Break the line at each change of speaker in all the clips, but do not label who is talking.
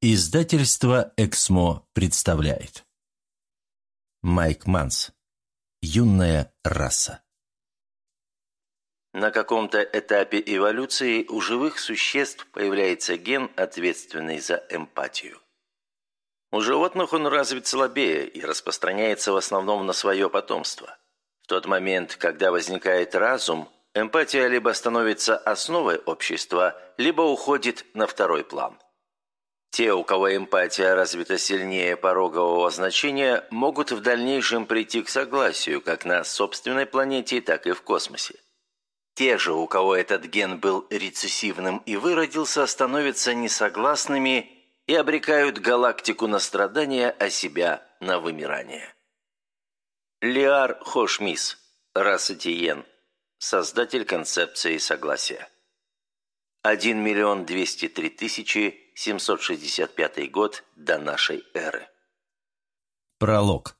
Издательство «Эксмо» представляет Майк Манс «Юная раса» На каком-то этапе эволюции у живых существ появляется ген, ответственный за эмпатию. У животных он развит слабее и распространяется в основном на свое потомство. В тот момент, когда возникает разум, эмпатия либо становится основой общества, либо уходит на второй план – те, у кого эмпатия развита сильнее порогового значения, могут в дальнейшем прийти к согласию как на собственной планете, так и в космосе. Те же, у кого этот ген был рецессивным и выродился, становятся несогласными и обрекают галактику на страдания, а себя на вымирание. Лиар Хошмис, раса создатель концепции согласия. 1 миллион 203 тысячи 765 год до нашей эры. Пролог.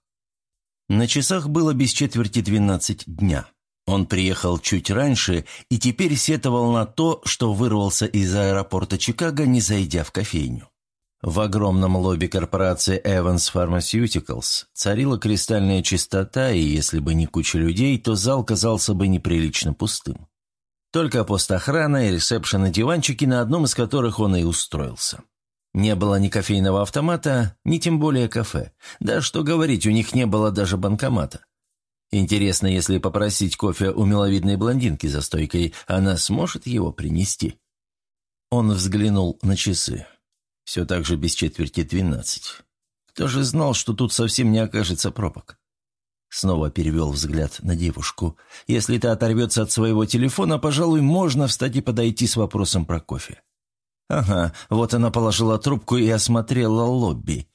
На часах было без четверти 12 дня. Он приехал чуть раньше и теперь сетовал на то, что вырвался из аэропорта Чикаго, не зайдя в кофейню. В огромном лобби корпорации Evans Pharmaceuticals царила кристальная чистота, и если бы не куча людей, то зал казался бы неприлично пустым. Только пост охраны и ресепшн диванчики, на одном из которых он и устроился. Не было ни кофейного автомата, ни тем более кафе. Да что говорить, у них не было даже банкомата. Интересно, если попросить кофе у миловидной блондинки за стойкой, она сможет его принести? Он взглянул на часы. Все так же без четверти двенадцать. Кто же знал, что тут совсем не окажется пробок? Снова перевел взгляд на девушку. Если та оторвется от своего телефона, пожалуй, можно встать и подойти с вопросом про кофе. Ага, вот она положила трубку и осмотрела лобби.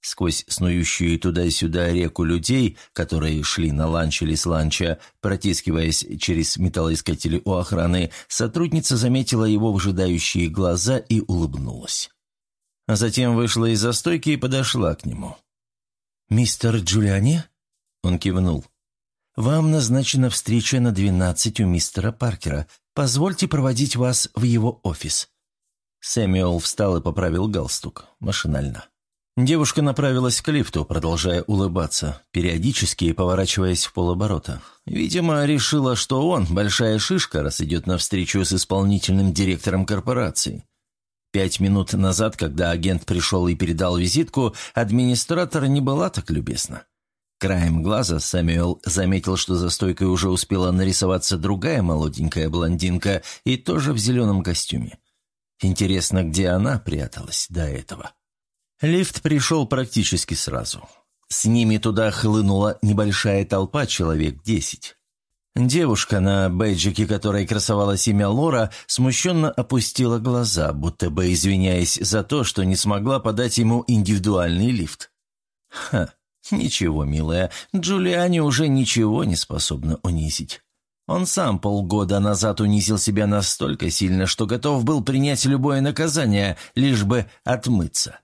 Сквозь снующую туда-сюда реку людей, которые шли на ланч или с ланча, протискиваясь через металлоискатели у охраны, сотрудница заметила его выжидающие глаза и улыбнулась. А затем вышла из застойки и подошла к нему. «Мистер Джулиани?» Он кивнул. «Вам назначена встреча на двенадцать у мистера Паркера. Позвольте проводить вас в его офис». Сэмюэл встал и поправил галстук. Машинально. Девушка направилась к лифту, продолжая улыбаться, периодически поворачиваясь в полоборота. Видимо, решила, что он, большая шишка, раз идет навстречу с исполнительным директором корпорации. Пять минут назад, когда агент пришел и передал визитку, администратор не была так любезна. Краем глаза Сэмюэл заметил, что за стойкой уже успела нарисоваться другая молоденькая блондинка и тоже в зеленом костюме. Интересно, где она пряталась до этого? Лифт пришел практически сразу. С ними туда хлынула небольшая толпа, человек десять. Девушка, на бейджике которой красовалась имя Лора, смущенно опустила глаза, будто бы извиняясь за то, что не смогла подать ему индивидуальный лифт. Ха, «Ничего, милая, Джулиани уже ничего не способна унизить. Он сам полгода назад унизил себя настолько сильно, что готов был принять любое наказание, лишь бы отмыться.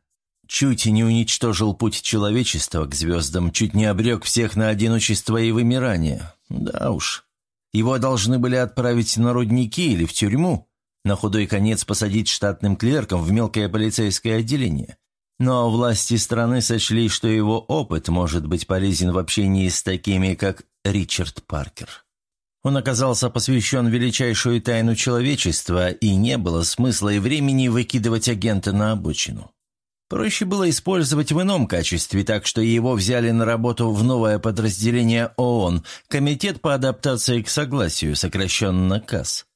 Чуть не уничтожил путь человечества к звездам, чуть не обрек всех на одиночество и вымирание. Да уж. Его должны были отправить на рудники или в тюрьму, на худой конец посадить штатным клерком в мелкое полицейское отделение. Но власти страны сочли, что его опыт может быть полезен в общении с такими, как Ричард Паркер. Он оказался посвящен величайшую тайну человечества, и не было смысла и времени выкидывать агента на обочину. Проще было использовать в ином качестве, так что его взяли на работу в новое подразделение ООН, Комитет по адаптации к согласию, сокращенно КАС.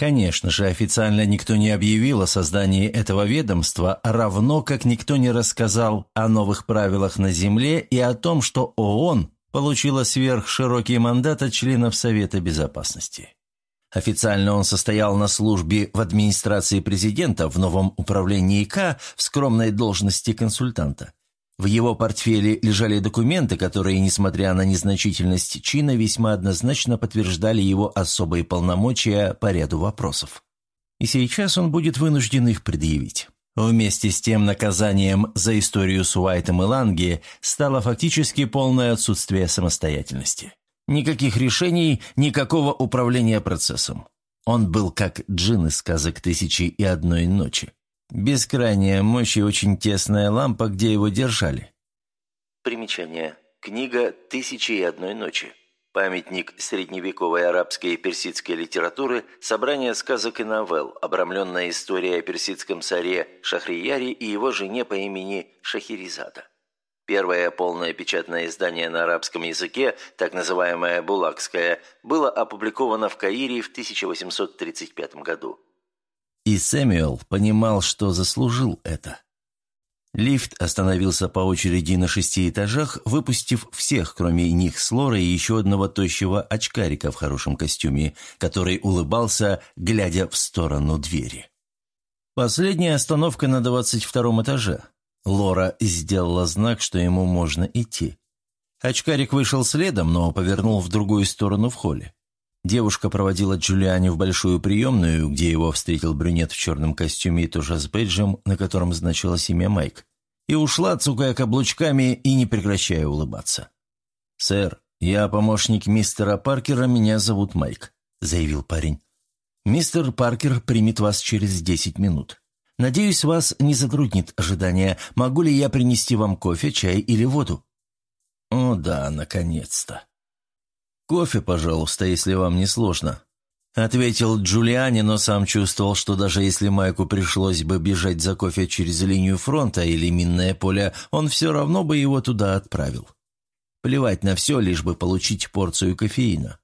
Конечно же, официально никто не объявил о создании этого ведомства, равно как никто не рассказал о новых правилах на Земле и о том, что ООН получила сверхширокий мандат от членов Совета Безопасности. Официально он состоял на службе в администрации президента в новом управлении К в скромной должности консультанта. В его портфеле лежали документы, которые, несмотря на незначительность чина, весьма однозначно подтверждали его особые полномочия по ряду вопросов. И сейчас он будет вынужден их предъявить. Вместе с тем наказанием за историю с Уайтом и Ланги стало фактически полное отсутствие самостоятельности. Никаких решений, никакого управления процессом. Он был как джин из сказок «Тысячи и одной ночи».
Бескрайняя мощь и очень тесная лампа, где его держали.
Примечание. Книга «Тысячи и одной ночи». Памятник средневековой арабской и персидской литературы, собрание сказок и новелл, обрамленная история о персидском царе Шахрияре и его жене по имени Шахерезада. Первое полное печатное издание на арабском языке, так называемое «Булакское», было опубликовано в Каире в 1835 году.
И Сэмюэл понимал, что заслужил это. Лифт остановился по очереди на шести этажах, выпустив всех, кроме них с Лорой и еще одного тощего очкарика в хорошем костюме, который улыбался, глядя в сторону двери. Последняя остановка на двадцать втором этаже. Лора сделала знак, что ему можно идти. Очкарик вышел следом, но повернул в другую сторону в холле. Девушка проводила Джулиани в большую приемную, где его встретил брюнет в черном костюме и тоже с бейджем, на котором значилось имя Майк, и ушла, цукая каблучками и не прекращая улыбаться. «Сэр, я помощник мистера Паркера, меня зовут Майк», — заявил парень. «Мистер Паркер примет вас через десять минут. Надеюсь, вас не затруднит ожидание. Могу ли я принести вам кофе, чай или воду?» «О да, наконец-то!» «Кофе, пожалуйста, если вам не сложно», — ответил Джулиани, но сам чувствовал, что даже если Майку пришлось бы бежать за кофе через линию фронта или минное поле, он все равно бы его туда отправил. Плевать на все, лишь бы получить порцию кофеина.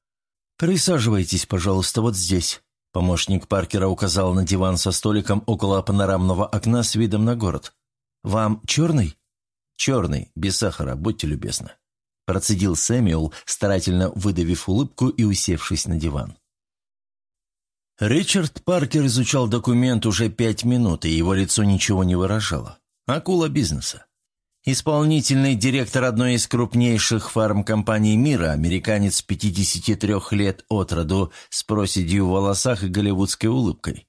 «Присаживайтесь, пожалуйста, вот здесь». Помощник Паркера указал на диван со столиком около панорамного окна с видом на город. «Вам черный?» «Черный, без сахара, будьте любезны». Процедил Сэмюэл, старательно выдавив улыбку и усевшись на диван. Ричард Паркер изучал документ уже пять минут, и его лицо ничего не выражало. Акула бизнеса. Исполнительный директор одной из крупнейших фармкомпаний мира, американец 53 лет от роду, с проседью в волосах и голливудской улыбкой.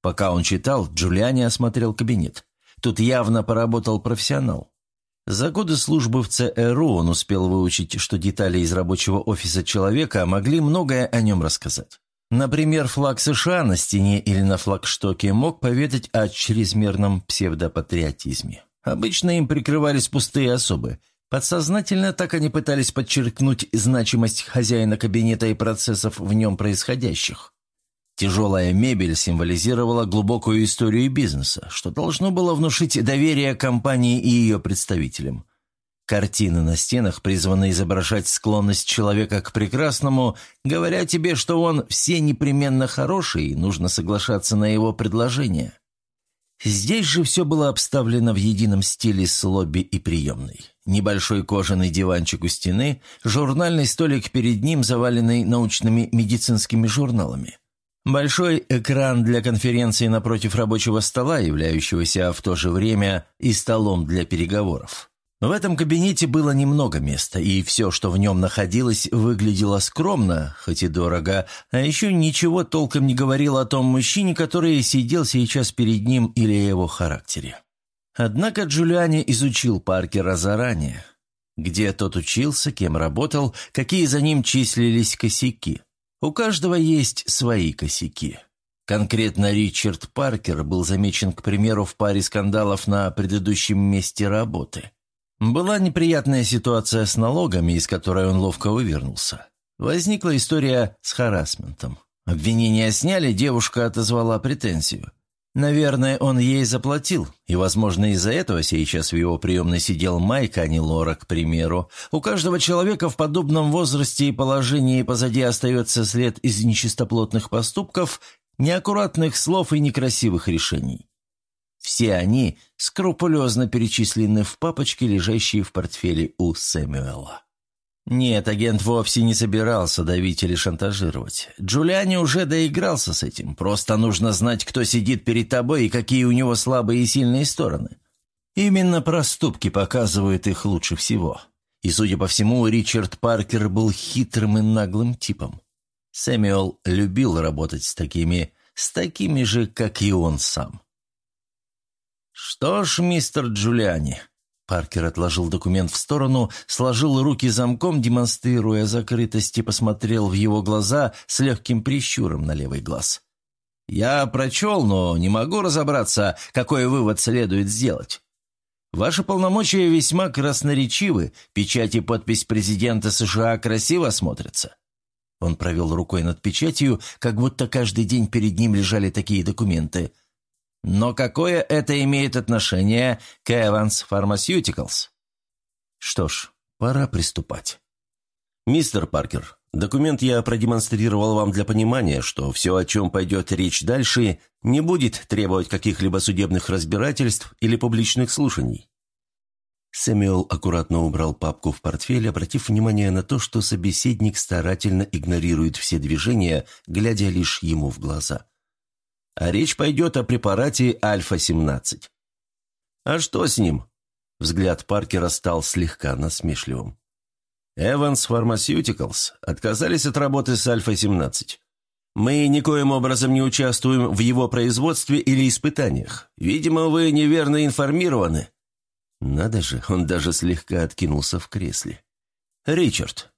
Пока он читал, Джулиани осмотрел кабинет. Тут явно поработал профессионал. За годы службы в ЦРУ он успел выучить, что детали из рабочего офиса человека могли многое о нем рассказать. Например, флаг США на стене или на флагштоке мог поведать о чрезмерном псевдопатриотизме. Обычно им прикрывались пустые особы. Подсознательно так они пытались подчеркнуть значимость хозяина кабинета и процессов в нем происходящих. Тяжелая мебель символизировала глубокую историю бизнеса, что должно было внушить доверие компании и ее представителям. Картины на стенах призваны изображать склонность человека к прекрасному, говоря тебе, что он все непременно хороший, и нужно соглашаться на его предложение. Здесь же все было обставлено в едином стиле с лобби и приемной. Небольшой кожаный диванчик у стены, журнальный столик перед ним, заваленный научными медицинскими журналами. Большой экран для конференции напротив рабочего стола, являющегося в то же время и столом для переговоров. В этом кабинете было немного места, и все, что в нем находилось, выглядело скромно, хоть и дорого, а еще ничего толком не говорило о том мужчине, который сидел сейчас перед ним или о его характере. Однако Джулиани изучил Паркера заранее. Где тот учился, кем работал, какие за ним числились косяки – у каждого есть свои косяки. Конкретно Ричард Паркер был замечен, к примеру, в паре скандалов на предыдущем месте работы. Была неприятная ситуация с налогами, из которой он ловко вывернулся. Возникла история с харасментом. Обвинения сняли, девушка отозвала претензию. Наверное, он ей заплатил, и, возможно, из-за этого сейчас в его приемной сидел Майк, а не Лора, к примеру. У каждого человека в подобном возрасте и положении позади остается след из нечистоплотных поступков, неаккуратных слов и некрасивых решений. Все они скрупулезно перечислены в папочке, лежащей в портфеле у Сэмюэла. Нет, агент вовсе не собирался давить или шантажировать. Джулиани уже доигрался с этим. Просто нужно знать, кто сидит перед тобой и какие у него слабые и сильные стороны. Именно проступки показывают их лучше всего. И, судя по всему, Ричард Паркер был хитрым и наглым типом. Сэмюэл любил работать с такими, с такими же, как и он сам. «Что ж, мистер Джулиани», Паркер отложил документ в сторону, сложил руки замком, демонстрируя закрытость, и посмотрел в его глаза с легким прищуром на левый глаз. Я прочел, но не могу разобраться, какой вывод следует сделать. Ваши полномочия весьма красноречивы, печать и подпись президента США красиво смотрятся». Он провел рукой над печатью, как будто каждый день перед ним лежали такие документы. «Но какое это имеет отношение к Evans Pharmaceuticals?» «Что ж, пора приступать». «Мистер Паркер, документ я продемонстрировал вам для понимания, что все, о чем пойдет речь дальше, не будет требовать каких-либо судебных разбирательств или публичных слушаний. Сэмюэл аккуратно убрал папку в портфель, обратив внимание на то, что собеседник старательно игнорирует все движения, глядя лишь ему в глаза. А речь пойдет о препарате Альфа-17. «А что с ним?» Взгляд Паркера стал слегка насмешливым. «Эванс Pharmaceuticals отказались от работы с Альфа-17. Мы никоим образом не участвуем в его производстве или испытаниях. Видимо, вы неверно информированы». Надо же, он даже слегка откинулся в кресле. «Ричард.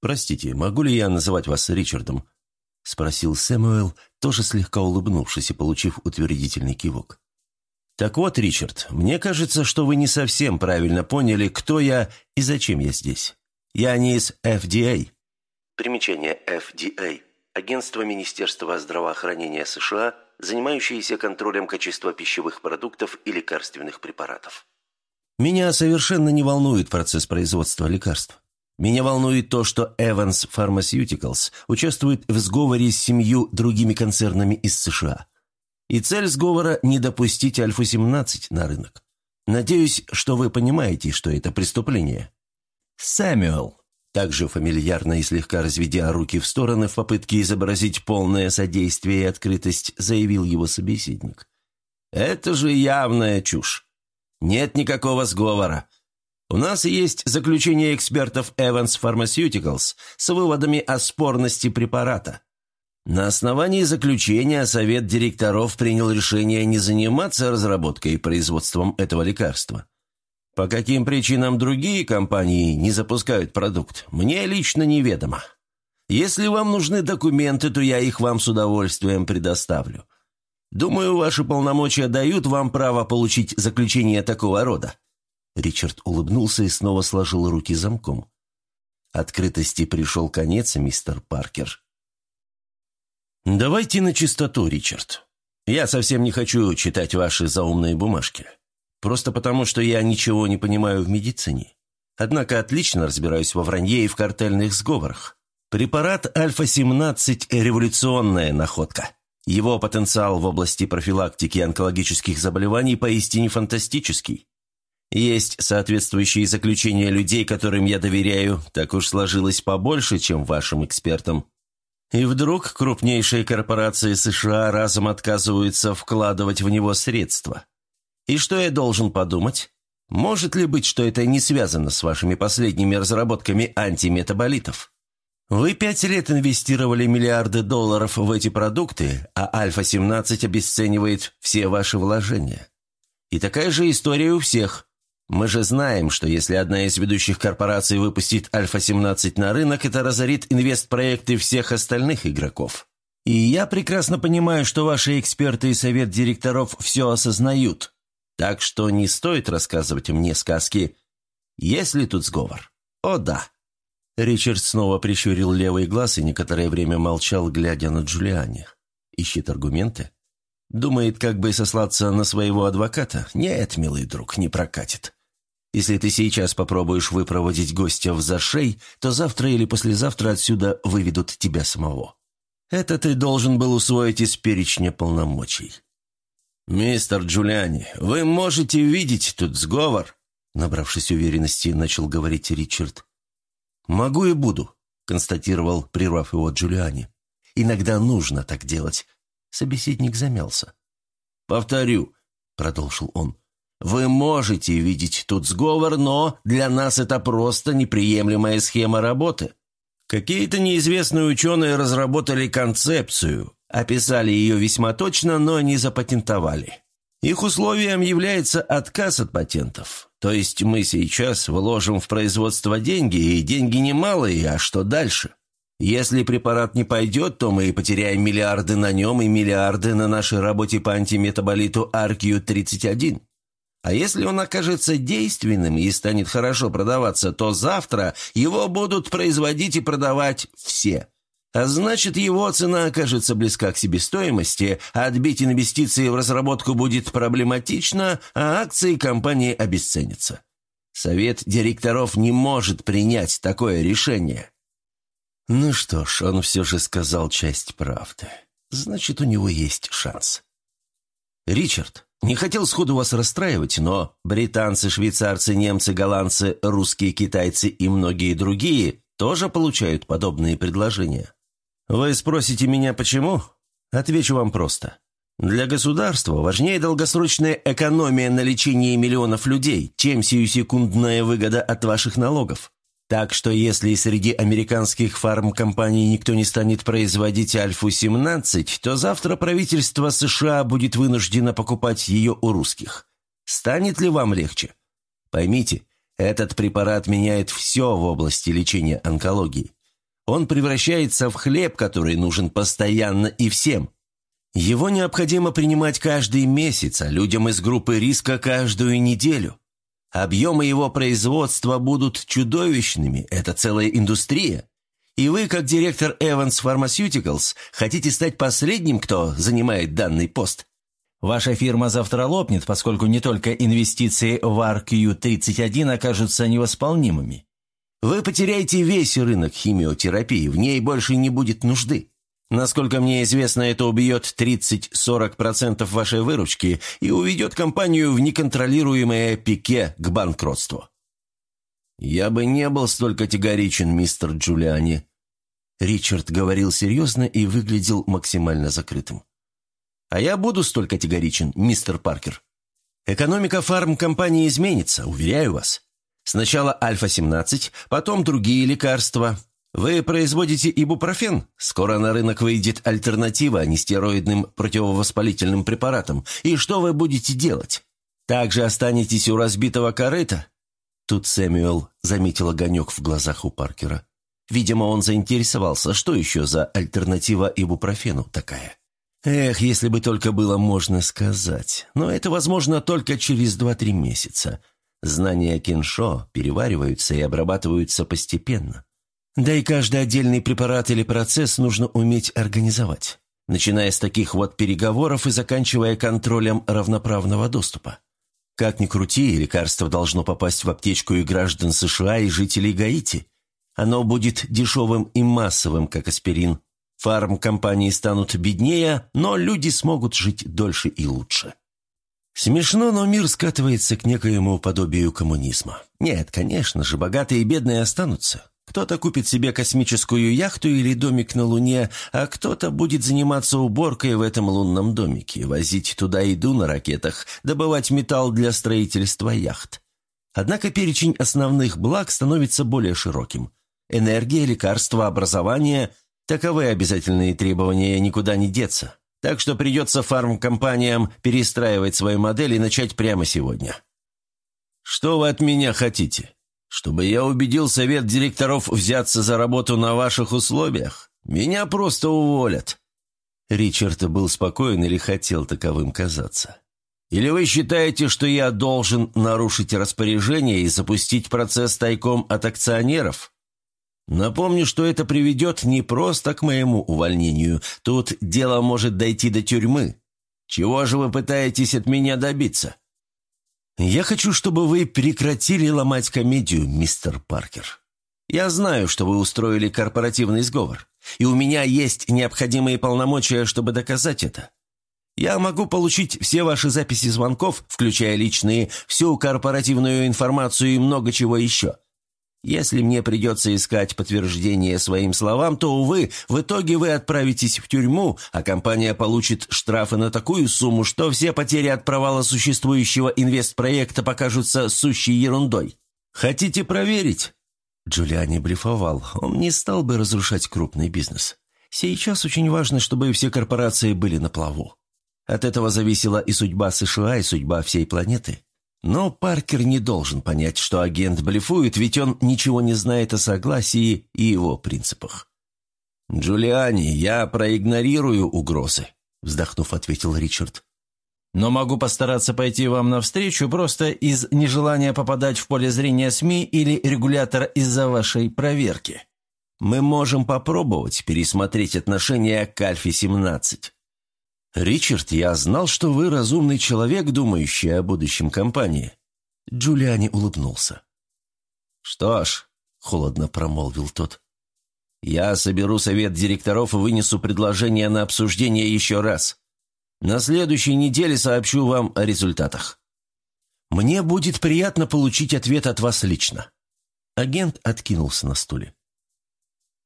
Простите, могу ли я называть вас Ричардом?» — спросил Сэмюэл, тоже слегка улыбнувшись и получив утвердительный кивок. «Так вот, Ричард, мне кажется, что вы не совсем правильно поняли, кто я и зачем я здесь. Я не из FDA».
Примечание FDA – Агентство Министерства здравоохранения США, занимающееся контролем качества пищевых продуктов и лекарственных препаратов.
Меня совершенно не волнует процесс производства лекарств. Меня волнует то, что Evans Pharmaceuticals участвует в сговоре с семью другими концернами из США. И цель сговора – не допустить Альфа-17 на рынок. Надеюсь, что вы понимаете, что это преступление. Сэмюэл, также фамильярно и слегка разведя руки в стороны в попытке изобразить полное содействие и открытость, заявил его собеседник. «Это же явная чушь. Нет никакого сговора. У нас есть заключение экспертов Evans Pharmaceuticals с выводами о спорности препарата. На основании заключения Совет директоров принял решение не заниматься разработкой и производством этого лекарства. По каким причинам другие компании не запускают продукт, мне лично неведомо. Если вам нужны документы, то я их вам с удовольствием предоставлю. Думаю, ваши полномочия дают вам право получить заключение такого рода». Ричард улыбнулся и снова сложил руки замком. Открытости пришел конец, мистер Паркер. «Давайте на чистоту, Ричард. Я совсем не хочу читать ваши заумные бумажки. Просто потому, что я ничего не понимаю в медицине. Однако отлично разбираюсь во вранье и в картельных сговорах. Препарат Альфа-17 – революционная находка». Его потенциал в области профилактики онкологических заболеваний поистине фантастический. Есть соответствующие заключения людей, которым я доверяю, так уж сложилось побольше, чем вашим экспертам. И вдруг крупнейшие корпорации США разом отказываются вкладывать в него средства. И что я должен подумать? Может ли быть, что это не связано с вашими последними разработками антиметаболитов? Вы пять лет инвестировали миллиарды долларов в эти продукты, а Альфа-17 обесценивает все ваши вложения. И такая же история у всех. Мы же знаем, что если одна из ведущих корпораций выпустит Альфа-17 на рынок, это разорит инвестпроекты всех остальных игроков. И я прекрасно понимаю, что ваши эксперты и совет директоров все осознают. Так что не стоит рассказывать мне сказки. Есть ли тут сговор? О да. Ричард снова прищурил левый глаз и некоторое время молчал, глядя на Джулиани. Ищет аргументы? Думает, как бы сослаться на своего адвоката? Нет, милый друг, не прокатит. Если ты сейчас попробуешь выпроводить гостя в зашей, то завтра или послезавтра отсюда выведут тебя самого. Это ты должен был усвоить из перечня полномочий. «Мистер Джулиани, вы можете видеть тут сговор?» Набравшись уверенности, начал говорить Ричард. «Могу и буду», — констатировал, прервав его Джулиани. «Иногда нужно так делать». Собеседник замялся. «Повторю», — продолжил он, — «вы можете видеть тут сговор, но для нас это просто неприемлемая схема работы. Какие-то неизвестные ученые разработали концепцию, описали ее весьма точно, но не запатентовали. Их условием является отказ от патентов. То есть мы сейчас вложим в производство деньги, и деньги немалые, а что дальше? Если препарат не пойдет, то мы потеряем миллиарды на нем и миллиарды на нашей работе по антиметаболиту RQ-31. А если он окажется действенным и станет хорошо продаваться, то завтра его будут производить и продавать все. А значит, его цена окажется близка к себестоимости, а отбить инвестиции в разработку будет проблематично, а акции компании обесценятся. Совет директоров не может принять такое решение. Ну что ж, он все же сказал часть правды. Значит, у него есть шанс. Ричард, не хотел сходу вас расстраивать, но британцы, швейцарцы, немцы, голландцы, русские, китайцы и многие другие тоже получают подобные предложения. Вы спросите меня, почему? Отвечу вам просто. Для государства важнее долгосрочная экономия на лечении миллионов людей, чем сиюсекундная выгода от ваших налогов. Так что если среди американских фармкомпаний никто не станет производить Альфу-17, то завтра правительство США будет вынуждено покупать ее у русских. Станет ли вам легче? Поймите, этот препарат меняет все в области лечения онкологии. Он превращается в хлеб, который нужен постоянно и всем. Его необходимо принимать каждый месяц, а людям из группы риска каждую неделю. Объемы его производства будут чудовищными, это целая индустрия. И вы, как директор Evans Pharmaceuticals, хотите стать последним, кто занимает данный пост. Ваша фирма завтра лопнет, поскольку не только инвестиции в RQ-31 окажутся невосполнимыми. Вы потеряете весь рынок химиотерапии, в ней больше не будет нужды. Насколько мне известно, это убьет 30-40% вашей выручки и уведет компанию в неконтролируемое пике к банкротству. «Я бы не был столь категоричен, мистер Джулиани». Ричард говорил серьезно и выглядел максимально закрытым. «А я буду столь категоричен, мистер Паркер. Экономика фармкомпании изменится, уверяю вас. Сначала альфа-17, потом другие лекарства, вы производите ибупрофен? Скоро на рынок выйдет альтернатива нестероидным противовоспалительным препаратам. И что вы будете делать? Также останетесь у разбитого корыта?» Тут Сэмюэл заметил огонек в глазах у Паркера. Видимо, он заинтересовался, что еще за альтернатива ибупрофену такая. Эх, если бы только было можно сказать. Но это возможно только через два-три месяца. Знания Кеншо перевариваются и обрабатываются постепенно. Да и каждый отдельный препарат или процесс нужно уметь организовать, начиная с таких вот переговоров и заканчивая контролем равноправного доступа. Как ни крути, лекарство должно попасть в аптечку и граждан США, и жителей Гаити. Оно будет дешевым и массовым, как аспирин. Фармкомпании станут беднее, но люди смогут жить дольше и лучше. Смешно, но мир скатывается к некоему подобию коммунизма. Нет, конечно же, богатые и бедные останутся. Кто-то купит себе космическую яхту или домик на Луне, а кто-то будет заниматься уборкой в этом лунном домике, возить туда еду на ракетах, добывать металл для строительства яхт. Однако перечень основных благ становится более широким. Энергия, лекарства, образование – таковы обязательные требования, никуда не деться. Так что придется фармкомпаниям перестраивать свою модель и начать прямо сегодня. «Что вы от меня хотите?» Чтобы я убедил совет директоров взяться за работу на ваших условиях? Меня просто уволят». Ричард был спокоен или хотел таковым казаться. «Или вы считаете, что я должен нарушить распоряжение и запустить процесс тайком от акционеров?» Напомню, что это приведет не просто к моему увольнению. Тут дело может дойти до тюрьмы. Чего же вы пытаетесь от меня добиться? «Я хочу, чтобы вы прекратили ломать комедию, мистер Паркер. Я знаю, что вы устроили корпоративный сговор, и у меня есть необходимые полномочия, чтобы доказать это. Я могу получить все ваши записи звонков, включая личные, всю корпоративную информацию и много чего еще. Если мне придется искать подтверждение своим словам, то, увы, в итоге вы отправитесь в тюрьму, а компания получит штрафы на такую сумму, что все потери от провала существующего инвестпроекта покажутся сущей ерундой. Хотите проверить?» Джулиани блефовал. Он не стал бы разрушать крупный бизнес. Сейчас очень важно, чтобы все корпорации были на плаву. От этого зависела и судьба США, и судьба всей планеты. Но Паркер не должен понять, что агент блефует, ведь он ничего не знает о согласии и его принципах. «Джулиани, я проигнорирую угрозы», — вздохнув, ответил Ричард. «Но могу постараться пойти вам навстречу просто из нежелания попадать в поле зрения СМИ или регулятора из-за вашей проверки. Мы можем попробовать пересмотреть отношения к Альфе-17». «Ричард, я знал, что вы разумный человек, думающий о будущем компании». Джулиани улыбнулся. «Что ж», — холодно промолвил тот, — «я соберу совет директоров и вынесу предложение на обсуждение еще раз. На следующей неделе сообщу вам о результатах». «Мне будет приятно получить ответ от вас лично». Агент откинулся на стуле.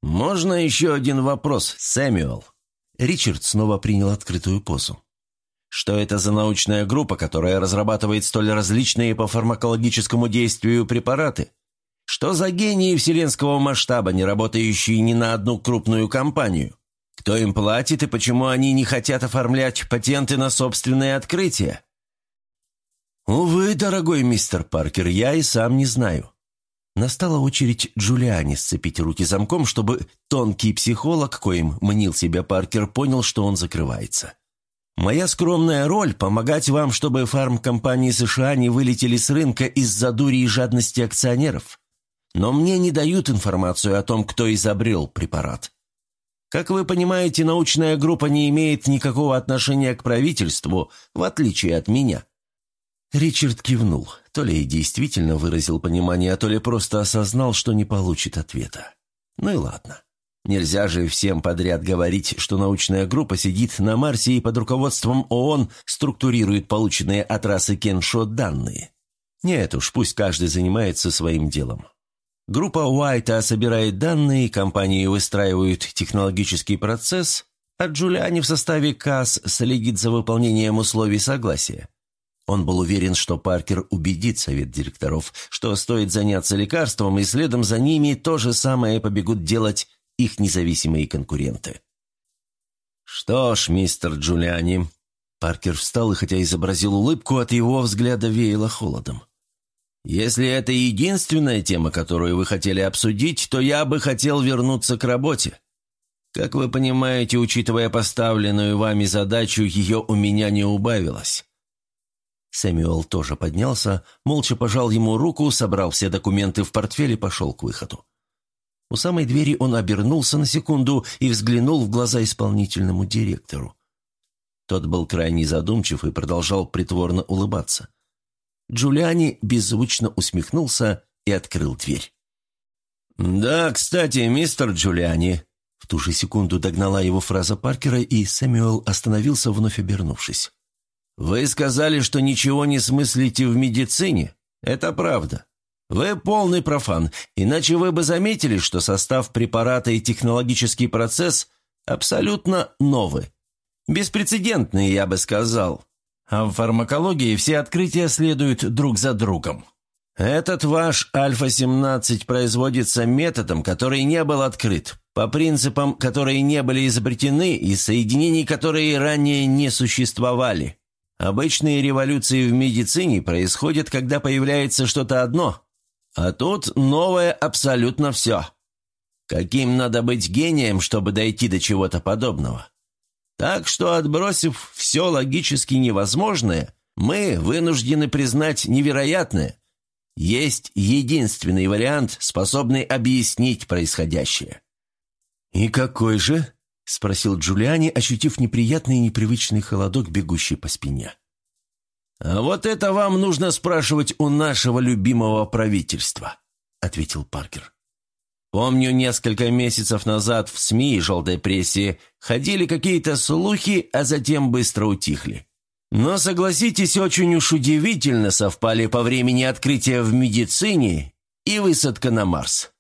«Можно еще один вопрос, Сэмюэл?» Ричард снова принял открытую позу. Что это за научная группа, которая разрабатывает столь различные по фармакологическому действию препараты? Что за гении вселенского масштаба, не работающие ни на одну крупную компанию? Кто им платит и почему они не хотят оформлять патенты на собственные открытия? Увы, дорогой мистер Паркер, я и сам не знаю. Настала очередь Джулиани сцепить руки замком, чтобы тонкий психолог, коим мнил себя Паркер, понял, что он закрывается. «Моя скромная роль – помогать вам, чтобы фармкомпании США не вылетели с рынка из-за дури и жадности акционеров. Но мне не дают информацию о том, кто изобрел препарат. Как вы понимаете, научная группа не имеет никакого отношения к правительству, в отличие от меня». Ричард кивнул. То ли действительно выразил понимание, то ли просто осознал, что не получит ответа. Ну и ладно. Нельзя же всем подряд говорить, что научная группа сидит на Марсе и под руководством ООН структурирует полученные от расы Кеншо данные. Нет уж, пусть каждый занимается своим делом. Группа Уайта собирает данные, компании выстраивают технологический процесс, а Джулиани в составе КАС следит за выполнением условий согласия. Он был уверен, что Паркер убедит совет директоров, что стоит заняться лекарством, и следом за ними то же самое побегут делать их независимые конкуренты. «Что ж, мистер Джулиани...» Паркер встал и, хотя изобразил улыбку, от его взгляда веяло холодом. «Если это единственная тема, которую вы хотели обсудить, то я бы хотел вернуться к работе. Как вы понимаете, учитывая поставленную вами задачу, ее у меня не убавилось. Сэмюэл тоже поднялся, молча пожал ему руку, собрал все документы в портфель и пошел к выходу. У самой двери он обернулся на секунду и взглянул в глаза исполнительному директору. Тот был крайне задумчив и продолжал притворно улыбаться. Джулиани беззвучно усмехнулся и открыл дверь. «Да, кстати, мистер Джулиани», в ту же секунду догнала его фраза Паркера, и Сэмюэл остановился, вновь обернувшись. «Вы сказали, что ничего не смыслите в медицине. Это правда. Вы полный профан, иначе вы бы заметили, что состав препарата и технологический процесс абсолютно новый. Беспрецедентный, я бы сказал. А в фармакологии все открытия следуют друг за другом. Этот ваш альфа-17 производится методом, который не был открыт, по принципам, которые не были изобретены и соединений, которые ранее не существовали. Обычные революции в медицине происходят, когда появляется что-то одно, а тут новое абсолютно все. Каким надо быть гением, чтобы дойти до чего-то подобного? Так что, отбросив все логически невозможное, мы вынуждены признать невероятное. Есть единственный вариант, способный объяснить происходящее. «И какой же?» — спросил Джулиани, ощутив неприятный и непривычный холодок, бегущий по спине. «А вот это вам нужно спрашивать у нашего любимого правительства», — ответил Паркер. «Помню, несколько месяцев назад в СМИ и желтой прессе ходили какие-то слухи, а затем быстро утихли. Но, согласитесь, очень уж удивительно совпали по времени открытия в медицине и высадка на Марс.